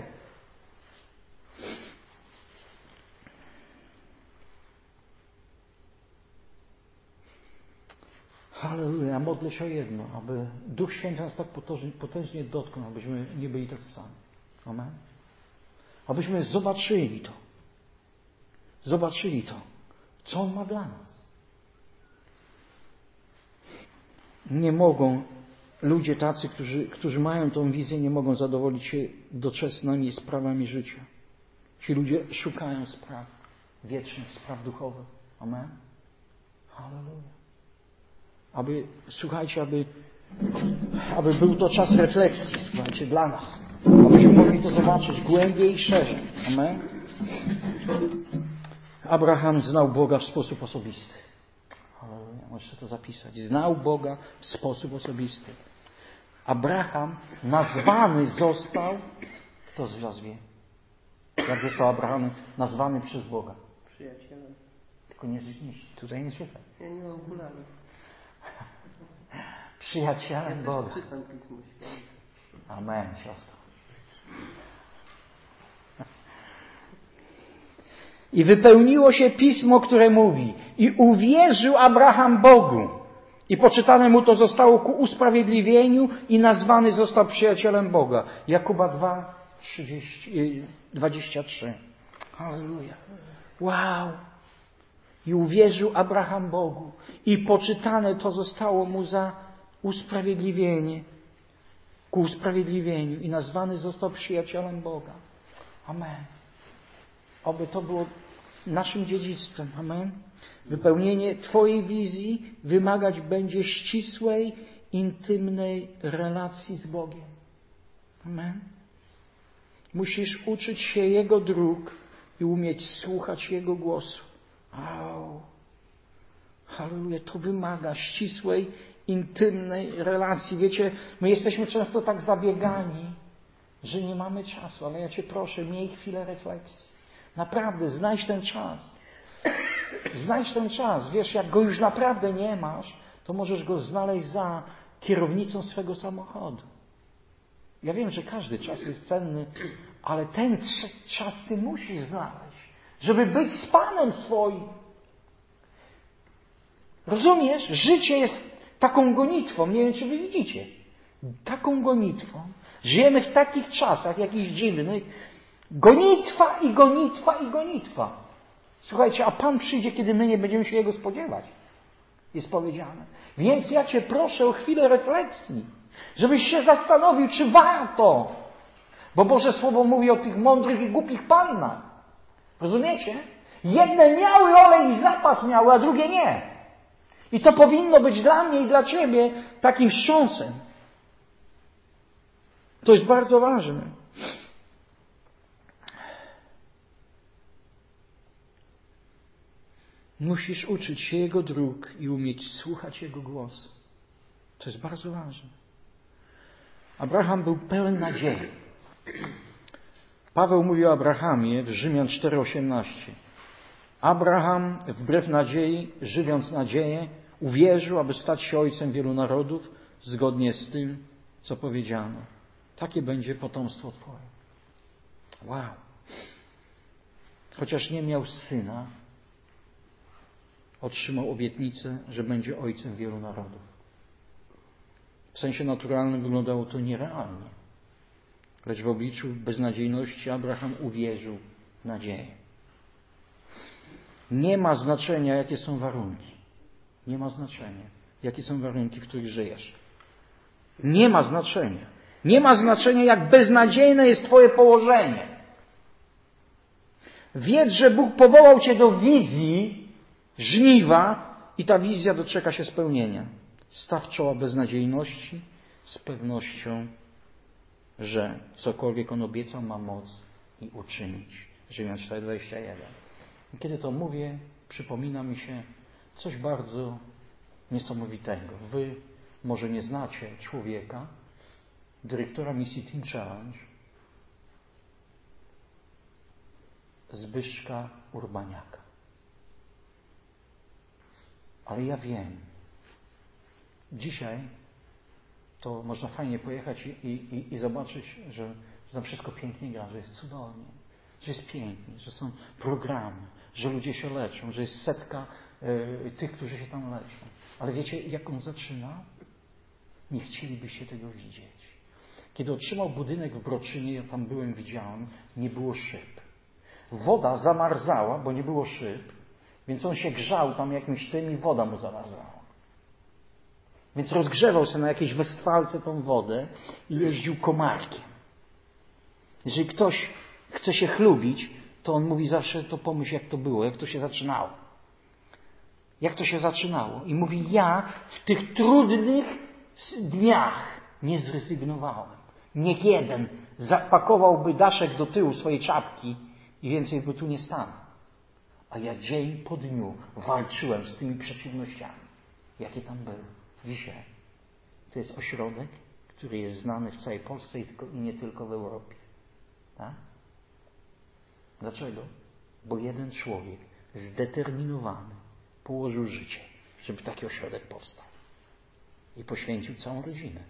Halleluja. Modlę się o jedno, aby Duch Święty nas tak potężnie dotknął, abyśmy nie byli tacy sami. Amen. Abyśmy zobaczyli to. Zobaczyli to, co On ma dla nas. Nie mogą ludzie tacy, którzy, którzy mają tą wizję, nie mogą zadowolić się doczesnymi sprawami życia. Ci ludzie szukają spraw wiecznych, spraw duchowych. Amen. Hallelujah. Aby, słuchajcie, aby, aby był to czas refleksji, słuchajcie, dla nas. Abyśmy mogli to zobaczyć głębiej i szerzej. Amen. Abraham znał Boga w sposób osobisty. Halleluja, możesz to zapisać. Znał Boga w sposób osobisty. Abraham nazwany został, kto z Was wie? Jak został Abraham nazwany przez Boga? Przyjacielem. Tylko nie, nie tutaj nie czytaj. Ja nie mam okularów. Przyjacielem Ja Boga. czytam Pismo. Amen, siostro. I wypełniło się pismo, które mówi: I uwierzył Abraham Bogu. I poczytane mu to zostało ku usprawiedliwieniu i nazwany został przyjacielem Boga. Jakuba 2, 30, 23. Halleluja. Wow. I uwierzył Abraham Bogu. I poczytane to zostało mu za usprawiedliwienie. Ku usprawiedliwieniu. I nazwany został przyjacielem Boga. Amen. Oby to było naszym dziedzictwem. Amen. Wypełnienie Twojej wizji wymagać będzie ścisłej, intymnej relacji z Bogiem. Amen. Musisz uczyć się Jego dróg i umieć słuchać Jego głosu. Au. Halleluja. To wymaga ścisłej, intymnej relacji. Wiecie, my jesteśmy często tak zabiegani, że nie mamy czasu, ale ja Cię proszę, miej chwilę refleksji. Naprawdę, znajdź ten czas. Znajdź ten czas. Wiesz, jak go już naprawdę nie masz, to możesz go znaleźć za kierownicą swego samochodu. Ja wiem, że każdy czas jest cenny, ale ten czas ty musisz znaleźć, żeby być z Panem swoim. Rozumiesz? Życie jest taką gonitwą, nie wiem, czy wy widzicie. Taką gonitwą. Żyjemy w takich czasach, jakichś dziwnych. Gonitwa i gonitwa i gonitwa. Słuchajcie, a Pan przyjdzie, kiedy my nie będziemy się Jego spodziewać. Jest powiedziane. Więc ja Cię proszę o chwilę refleksji, żebyś się zastanowił, czy warto. Bo Boże Słowo mówi o tych mądrych i głupich pannach. Rozumiecie? Jedne miały olej i zapas miały, a drugie nie. I to powinno być dla mnie i dla Ciebie takim wstrząsem. To jest bardzo ważne. Musisz uczyć się Jego dróg i umieć słuchać Jego głosu. To jest bardzo ważne. Abraham był pełen nadziei. Paweł mówi o Abrahamie w Rzymian 4:18. Abraham, wbrew nadziei, żywiąc nadzieję, uwierzył, aby stać się ojcem wielu narodów, zgodnie z tym, co powiedziano. Takie będzie potomstwo Twoje. Wow. Chociaż nie miał syna, otrzymał obietnicę, że będzie ojcem wielu narodów. W sensie naturalnym wyglądało to nierealnie. Lecz w obliczu beznadziejności Abraham uwierzył w nadzieję. Nie ma znaczenia, jakie są warunki. Nie ma znaczenia, jakie są warunki, w których żyjesz. Nie ma znaczenia. Nie ma znaczenia, jak beznadziejne jest Twoje położenie. Wiedz, że Bóg powołał Cię do wizji żniwa i ta wizja doczeka się spełnienia. Staw czoła beznadziejności z pewnością, że cokolwiek On obiecał ma moc i uczynić. Rzymian 4,21. Kiedy to mówię, przypomina mi się coś bardzo niesamowitego. Wy może nie znacie człowieka, dyrektora misji Team Challenge, Zbyszka Urbaniaka. Ale ja wiem, dzisiaj to można fajnie pojechać i, i, i zobaczyć, że, że tam wszystko pięknie gra, że jest cudownie, że jest pięknie, że są programy, że ludzie się leczą, że jest setka y, tych, którzy się tam leczą. Ale wiecie, jak on zaczyna? Nie chcielibyście tego widzieć. Kiedy otrzymał budynek w Broczynie, ja tam byłem, widziałem, nie było szyb. Woda zamarzała, bo nie było szyb, więc on się grzał tam jakimś tym i woda mu zamarzała. Więc rozgrzewał się na jakiejś westfalce tą wodę i jeździł komarkiem. Jeżeli ktoś chce się chlubić, to on mówi zawsze, to pomyśl jak to było, jak to się zaczynało. Jak to się zaczynało. I mówi, ja w tych trudnych dniach nie zrezygnowałem. Niech jeden zapakowałby daszek do tyłu swojej czapki i więcej by tu nie stanął. A ja dzień po dniu walczyłem z tymi przeciwnościami, jakie tam były. Dzisiaj to jest ośrodek, który jest znany w całej Polsce i, nie tylko w Europie. Tak? Dlaczego? Bo jeden człowiek zdeterminowany położył życie, żeby taki ośrodek powstał. I poświęcił całą rodzinę,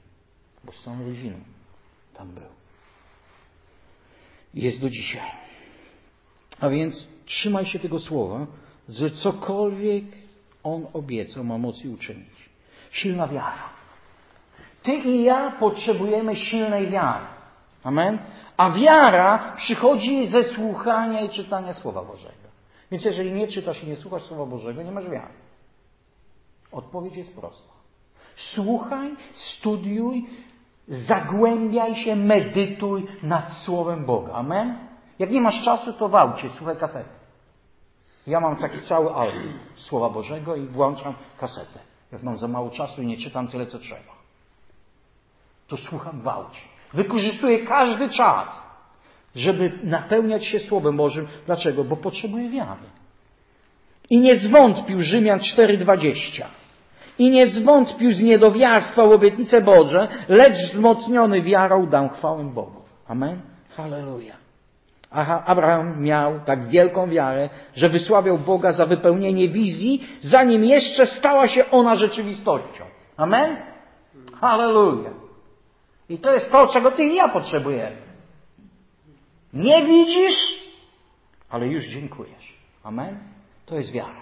bo z całą rodziną tam był. Jest do dzisiaj. A więc trzymaj się tego słowa, że cokolwiek On obiecał, ma moc i uczynić. Silna wiara. Ty i ja potrzebujemy silnej wiary. Amen? A wiara przychodzi ze słuchania i czytania Słowa Bożego. Więc jeżeli nie czytasz i nie słuchasz Słowa Bożego, nie masz wiary. Odpowiedź jest prosta. Słuchaj, studiuj, zagłębiaj się, medytuj nad Słowem Boga. Amen? Jak nie masz czasu, to wałcie, słuchaj kasety. Ja mam taki cały album Słowa Bożego i włączam kasetę. Jak mam za mało czasu i nie czytam tyle, co trzeba. To słucham wałcie. Wykorzystuję każdy czas, żeby napełniać się Słowem Bożym. Dlaczego? Bo potrzebuję wiary. I nie zwątpił Rzymian 4,20. I nie zwątpił z niedowiarstwa w obietnice Boże, lecz wzmocniony wiarą dał chwałę Bogu. Amen? Halleluja. Aha, Abraham miał tak wielką wiarę, że wysławiał Boga za wypełnienie wizji, zanim jeszcze stała się ona rzeczywistością. Amen? Halleluja. I to jest to, czego ty i ja potrzebujemy. Nie widzisz, ale już dziękujesz. Amen? To jest wiara.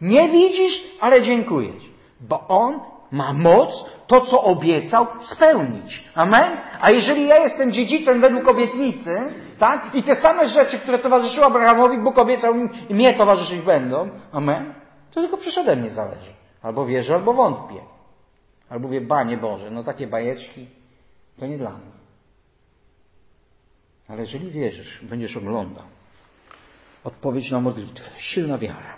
Nie widzisz, ale dziękujesz. Bo On ma moc to, co obiecał, spełnić. Amen? A jeżeli ja jestem dziedzicem według obietnicy, tak? I te same rzeczy, które towarzyszyły Abrahamowi, Bóg obiecał im i mnie towarzyszyć będą. Amen? To tylko przede mnie zależy. Albo wierzę, albo wątpię. Albo wie, Panie Boże, no takie bajeczki, to nie dla mnie. Ale jeżeli wierzysz, będziesz oglądał. Odpowiedź na modlitwę. Silna wiara.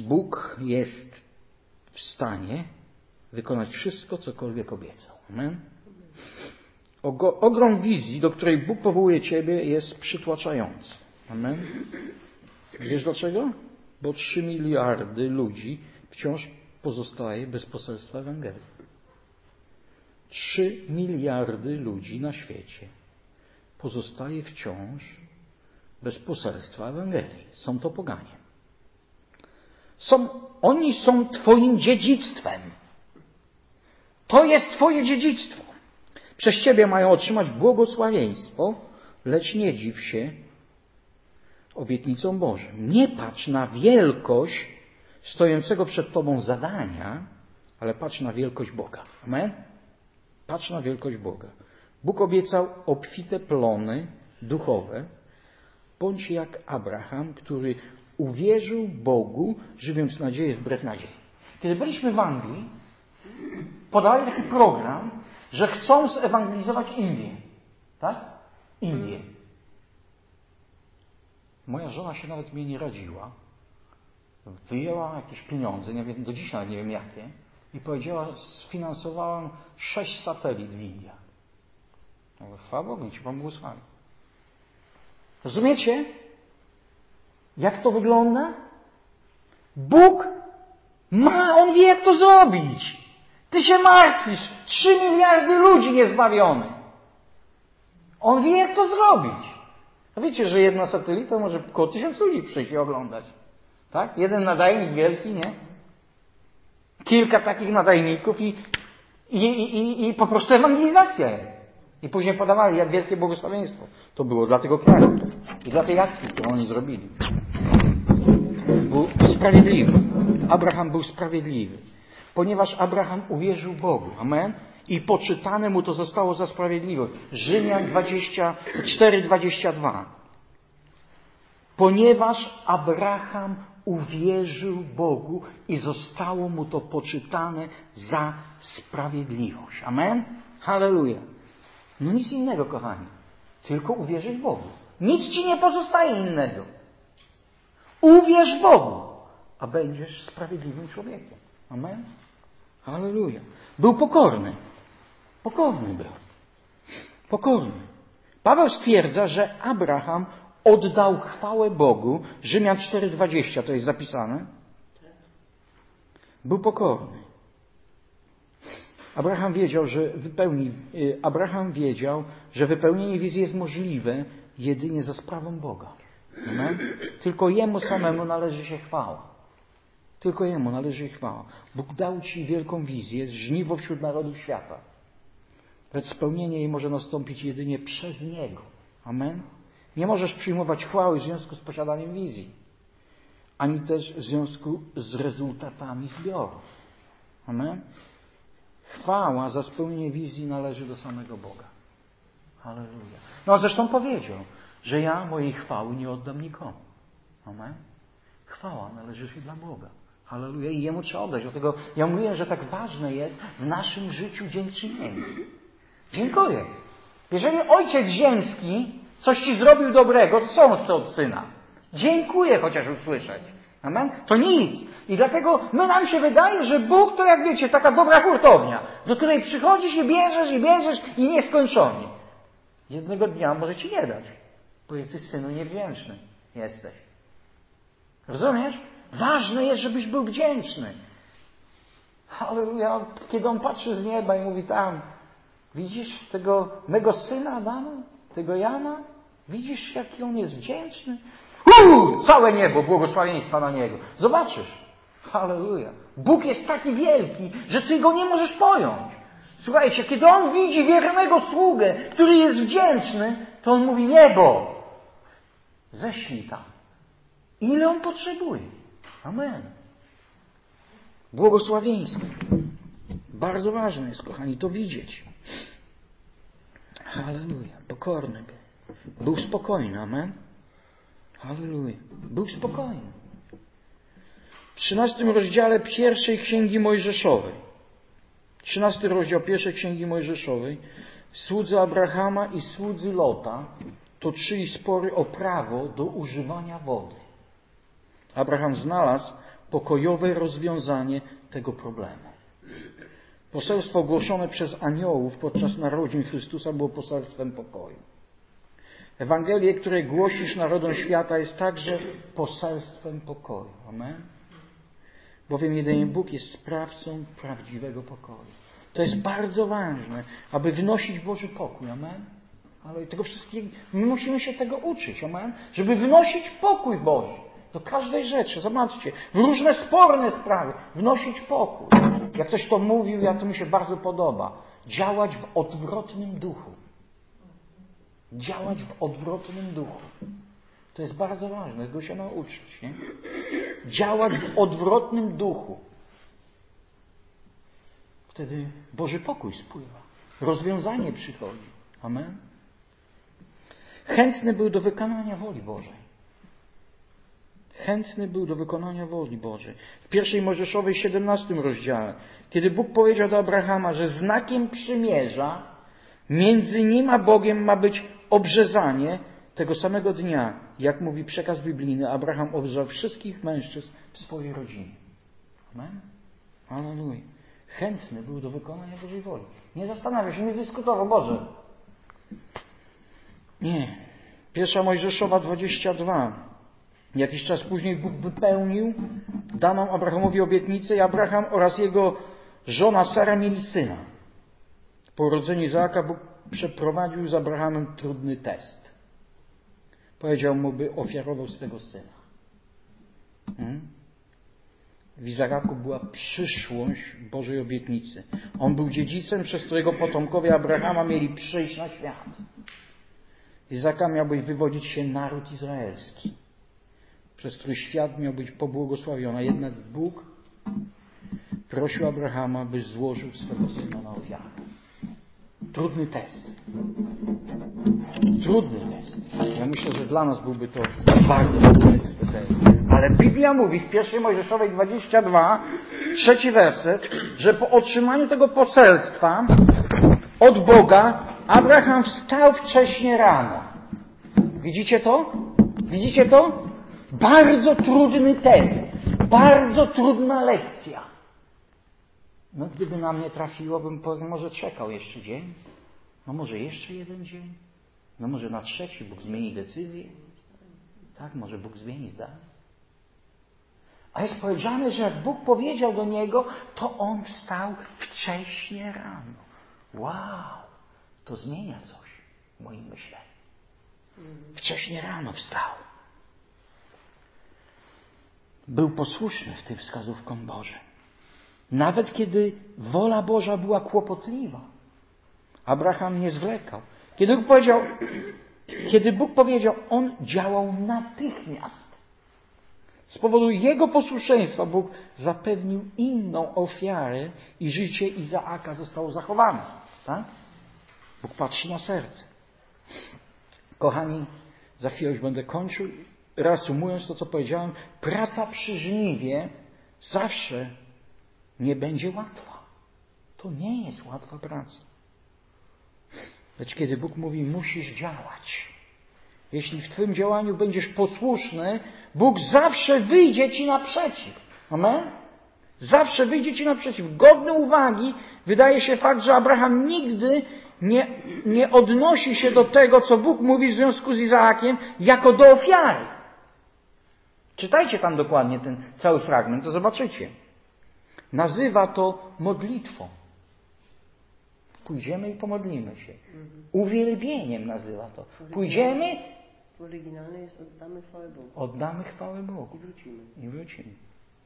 Bóg jest stanie wykonać wszystko, cokolwiek obiecał. Amen? Ogrom wizji, do której Bóg powołuje Ciebie, jest przytłaczający. Amen. Wiesz dlaczego? Bo 3 miliardy ludzi wciąż pozostaje bez poselstwa Ewangelii. 3 miliardy ludzi na świecie pozostaje wciąż bez poselstwa Ewangelii. Są to poganie. Są, oni są Twoim dziedzictwem. To jest Twoje dziedzictwo. Przez Ciebie mają otrzymać błogosławieństwo, lecz nie dziw się obietnicą Bożym. Nie patrz na wielkość stojącego przed Tobą zadania, ale patrz na wielkość Boga. Amen? Patrz na wielkość Boga. Bóg obiecał obfite plony duchowe. Bądź jak Abraham, który uwierzył Bogu, żywiąc nadzieję wbrew nadziei. Kiedy byliśmy w Anglii, podali taki program, że chcą zewangelizować Indię. Tak? Indię. Moja żona się nawet mnie nie radziła. Wyjęła jakieś pieniądze, nie wiem, do dzisiaj nie wiem jakie, i powiedziała, sfinansowałam sześć satelit w Indiach. Chwała Bogu, ci Pan błogosławi. Rozumiecie? Jak to wygląda? Bóg ma, On wie jak to zrobić. Ty się martwisz. Trzy miliardy ludzi niezbawionych. On wie jak to zrobić. A wiecie, że jedna satelita może około tysiąc ludzi przyjść i oglądać. Tak? Jeden nadajnik wielki, nie? Kilka takich nadajników i, i, i, i po prostu ewangelizacja jest. I później podawali, jak wielkie błogosławieństwo to było dla tego kraju i dla tej akcji, którą oni zrobili. Był sprawiedliwy. Abraham był sprawiedliwy, ponieważ Abraham uwierzył Bogu. Amen? I poczytane mu to zostało za sprawiedliwość. Rzymian 24, 22. Ponieważ Abraham uwierzył Bogu i zostało mu to poczytane za sprawiedliwość. Amen? Halleluja. No nic innego, kochani. Tylko uwierzyć Bogu. Nic ci nie pozostaje innego. Uwierz Bogu, a będziesz sprawiedliwym człowiekiem. Amen? Halleluja. Był pokorny. Pokorny był. Pokorny. Paweł stwierdza, że Abraham oddał chwałę Bogu. Rzymian 4,20 to jest zapisane. Był pokorny. Abraham wiedział, że wypełni, y, Abraham wiedział, że wypełnienie wizji jest możliwe jedynie za sprawą Boga. Amen? Tylko Jemu samemu należy się chwała. Tylko Jemu należy się chwała. Bóg dał Ci wielką wizję, żniwo wśród narodów świata. Lecz spełnienie jej może nastąpić jedynie przez Niego. Amen? Nie możesz przyjmować chwały w związku z posiadaniem wizji, ani też w związku z rezultatami zbiorów. Amen? Chwała za spełnienie wizji należy do samego Boga. Halleluja. No a zresztą powiedział, że ja mojej chwały nie oddam nikomu. Amen? Chwała należy się dla Boga. Halleluja. I Jemu trzeba oddać. Dlatego ja mówię, że tak ważne jest w naszym życiu dziękczynienie. Dziękuję. Jeżeli ojciec ziemski coś ci zrobił dobrego, to co on chce od syna? Dziękuję chociaż usłyszeć. Amen? To nic. I dlatego my nam się wydaje, że Bóg to jak wiecie, taka dobra hurtownia, do której przychodzisz i bierzesz i bierzesz i nieskończenie. Jednego dnia może ci nie dać, bo jesteś synu niewdzięczny. Jesteś. Rozumiesz? Ważne jest, żebyś był wdzięczny. Halleluja. Kiedy on patrzy z nieba i mówi tam, widzisz tego mego syna Adama, tego Jana? Widzisz, jaki on jest wdzięczny? Uuu, całe niebo, błogosławieństwa na niego. Zobaczysz. Halleluja. Bóg jest taki wielki, że ty go nie możesz pojąć. Słuchajcie, kiedy on widzi wiernego sługę, który jest wdzięczny, to on mówi niebo. Ześlij tam. Ile on potrzebuje? Amen. Błogosławieństwo. Bardzo ważne jest, kochani, to widzieć. Halleluja. Pokorny był. Był spokojny. Amen. Halleluja. Był spokojny. W 13 rozdziale pierwszej księgi Mojżeszowej, 13 rozdział pierwszej księgi Mojżeszowej, słudzy Abrahama i słudzy Lota toczyli spory o prawo do używania wody. Abraham znalazł pokojowe rozwiązanie tego problemu. Poselstwo głoszone przez aniołów podczas narodzin Chrystusa było poselstwem pokoju. Ewangelię, które głosisz narodom świata, jest także poselstwem pokoju. Amen. Bowiem jedynie Bóg jest sprawcą prawdziwego pokoju. To jest bardzo ważne, aby wnosić Boży pokój. Amen. Ale tego wszystkiego, my musimy się tego uczyć. Amen. Żeby wnosić pokój Boży do każdej rzeczy. Zobaczcie, w różne sporne sprawy wnosić pokój. Jak ktoś to mówił, ja to mi się bardzo podoba. Działać w odwrotnym duchu. Działać w odwrotnym duchu. To jest bardzo ważne, tego się nauczyć. Nie? Działać w odwrotnym duchu. Wtedy Boży pokój spływa. Rozwiązanie przychodzi. Amen. Chętny był do wykonania woli Bożej. Chętny był do wykonania woli Bożej. W pierwszej Mojżeszowej 17 rozdziale, kiedy Bóg powiedział do Abrahama, że znakiem przymierza między nim a Bogiem ma być obrzezanie, tego samego dnia, jak mówi przekaz biblijny, Abraham obrzał wszystkich mężczyzn w swojej rodzinie. Amen? Aleluja. Chętny był do wykonania Bożej woli. Nie zastanawiał się, nie dyskutował, Boże. Nie. Pierwsza Mojżeszowa 22. Jakiś czas później Bóg wypełnił daną Abrahamowi obietnicę i Abraham oraz jego żona Sara mieli syna. Po urodzeniu Izaaka Bóg przeprowadził z Abrahamem trudny test. Powiedział mu, by ofiarował swego syna. Hmm? W Izaaku była przyszłość Bożej obietnicy. On był dziedzicem, przez którego potomkowie Abrahama mieli przyjść na świat. Izaka miał być wywodzić się naród izraelski, przez który świat miał być pobłogosławiony. Jednak Bóg prosił Abrahama, by złożył swego syna na ofiarę. Trudny test. Trudny test. Ja myślę, że dla nas byłby to bardzo trudny test. Ale Biblia mówi w pierwszej Mojżeszowej 22, trzeci werset, że po otrzymaniu tego poselstwa od Boga Abraham wstał wcześnie rano. Widzicie to? Widzicie to? Bardzo trudny test. Bardzo trudna lekcja. No gdyby na mnie trafiło, bym może czekał jeszcze dzień. No może jeszcze jeden dzień. No może na trzeci Bóg zmieni decyzję. Tak, może Bóg zmieni zdanie. A jest powiedziane, że jak Bóg powiedział do niego, to on wstał wcześnie rano. Wow, to zmienia coś w moim myśleniu. Wcześnie rano wstał. Był posłuszny w tym wskazówkom Bożym. Nawet kiedy wola Boża była kłopotliwa, Abraham nie zwlekał. Kiedy Bóg powiedział, kiedy Bóg powiedział, on działał natychmiast. Z powodu jego posłuszeństwa Bóg zapewnił inną ofiarę i życie Izaaka zostało zachowane. Tak? Bóg patrzy na serce. Kochani, za chwilę już będę kończył. Reasumując to, co powiedziałem, praca przy żniwie zawsze nie będzie łatwa. To nie jest łatwa praca. Lecz kiedy Bóg mówi, musisz działać. Jeśli w Twoim działaniu będziesz posłuszny, Bóg zawsze wyjdzie Ci naprzeciw. Amen? Zawsze wyjdzie Ci naprzeciw. Godny uwagi wydaje się fakt, że Abraham nigdy nie, nie odnosi się do tego, co Bóg mówi w związku z Izaakiem, jako do ofiary. Czytajcie tam dokładnie ten cały fragment, to zobaczycie. Nazywa to modlitwą. Pójdziemy i pomodlimy się. Uwielbieniem nazywa to. Pójdziemy. W oryginalnej jest oddamy chwałę Bogu. Oddamy chwałę Bogu. I wrócimy. I wrócimy.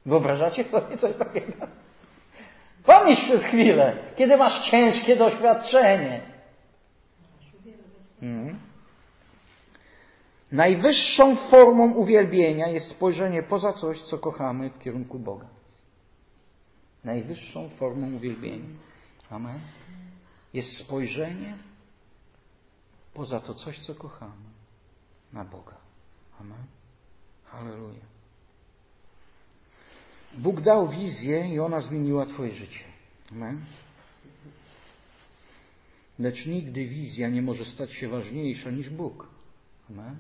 Wyobrażacie sobie coś takiego? Pomyśl przez chwilę, kiedy masz ciężkie doświadczenie. Mhm. Najwyższą formą uwielbienia jest spojrzenie poza coś, co kochamy w kierunku Boga. Najwyższą formą uwielbienia. Amen. Jest spojrzenie poza to coś, co kochamy, na Boga. Amen. Halleluja. Bóg dał wizję i ona zmieniła Twoje życie. Amen. Lecz nigdy wizja nie może stać się ważniejsza niż Bóg. Amen.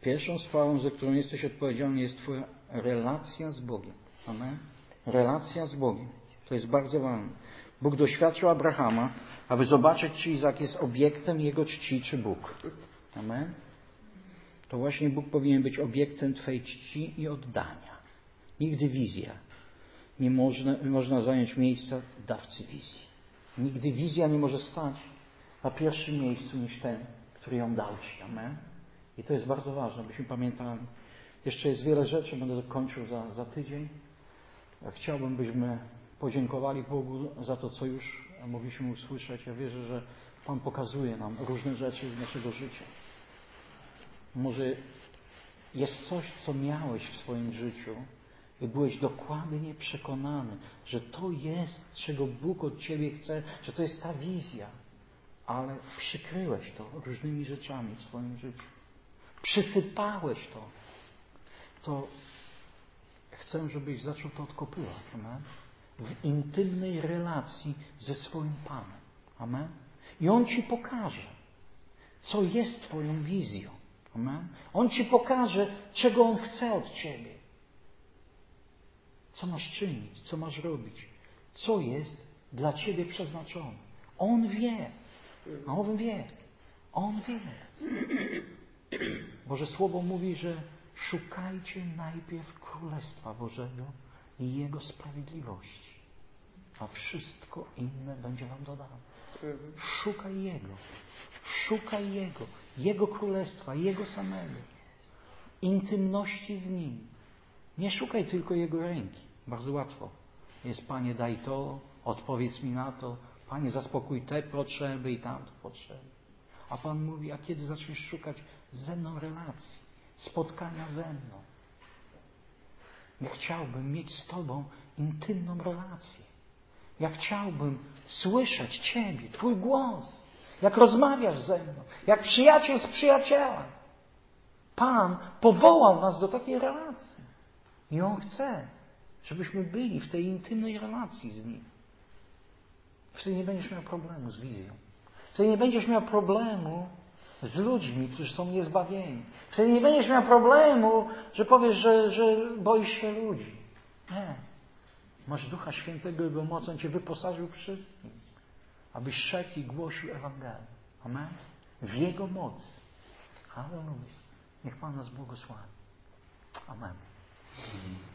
Pierwszą sprawą, za którą jesteś odpowiedzialny, jest Twoja relacja z Bogiem. Amen. Relacja z Bogiem. To jest bardzo ważne. Bóg doświadczył Abrahama, aby zobaczyć, czy Izak jest obiektem jego czci, czy Bóg. Amen? To właśnie Bóg powinien być obiektem Twojej czci i oddania. Nigdy wizja nie można, można zająć miejsca dawcy wizji. Nigdy wizja nie może stać na pierwszym miejscu niż ten, który ją dał Ci. Amen? I to jest bardzo ważne, byśmy pamiętali. Jeszcze jest wiele rzeczy, będę kończył za, za tydzień. Chciałbym, byśmy podziękowali Bogu za to, co już mogliśmy usłyszeć. Ja wierzę, że Pan pokazuje nam różne rzeczy z naszego życia. Może jest coś, co miałeś w swoim życiu byłeś dokładnie przekonany, że to jest, czego Bóg od Ciebie chce, że to jest ta wizja, ale przykryłeś to różnymi rzeczami w swoim życiu. Przysypałeś to. To chcę, żebyś zaczął to odkopywać. Amen? W intymnej relacji ze swoim Panem. Amen? I On Ci pokaże, co jest Twoją wizją. Amen? On Ci pokaże, czego On chce od Ciebie. Co masz czynić, co masz robić, co jest dla Ciebie przeznaczone. On wie. On wie. On wie. Boże Słowo mówi, że szukajcie najpierw Królestwa Bożego i Jego sprawiedliwości, a wszystko inne będzie Wam dodane. Szukaj Jego. Szukaj Jego. Jego Królestwa, Jego samego. Intymności z Nim. Nie szukaj tylko Jego ręki. Bardzo łatwo. Jest, Panie, daj to, odpowiedz mi na to. Panie, zaspokój te potrzeby i tamte potrzeby. A Pan mówi, a kiedy zaczniesz szukać ze mną relacji, spotkania ze mną? Ja chciałbym mieć z Tobą intymną relację. Ja chciałbym słyszeć Ciebie, Twój głos, jak rozmawiasz ze mną, jak przyjaciel z przyjacielem. Pan powołał nas do takiej relacji. I On chce, żebyśmy byli w tej intymnej relacji z Nim. Wtedy nie będziesz miał problemu z wizją. Wtedy nie będziesz miał problemu z ludźmi, którzy są niezbawieni. Wtedy nie będziesz miał problemu, że powiesz, że, że boisz się ludzi. Nie. Masz Ducha Świętego, Jego mocą Cię wyposażył wszystkim, abyś szedł i głosił Ewangelię. Amen? W Jego mocy. Halleluja. Niech Pan nas błogosławi. Amen. Mm-hmm.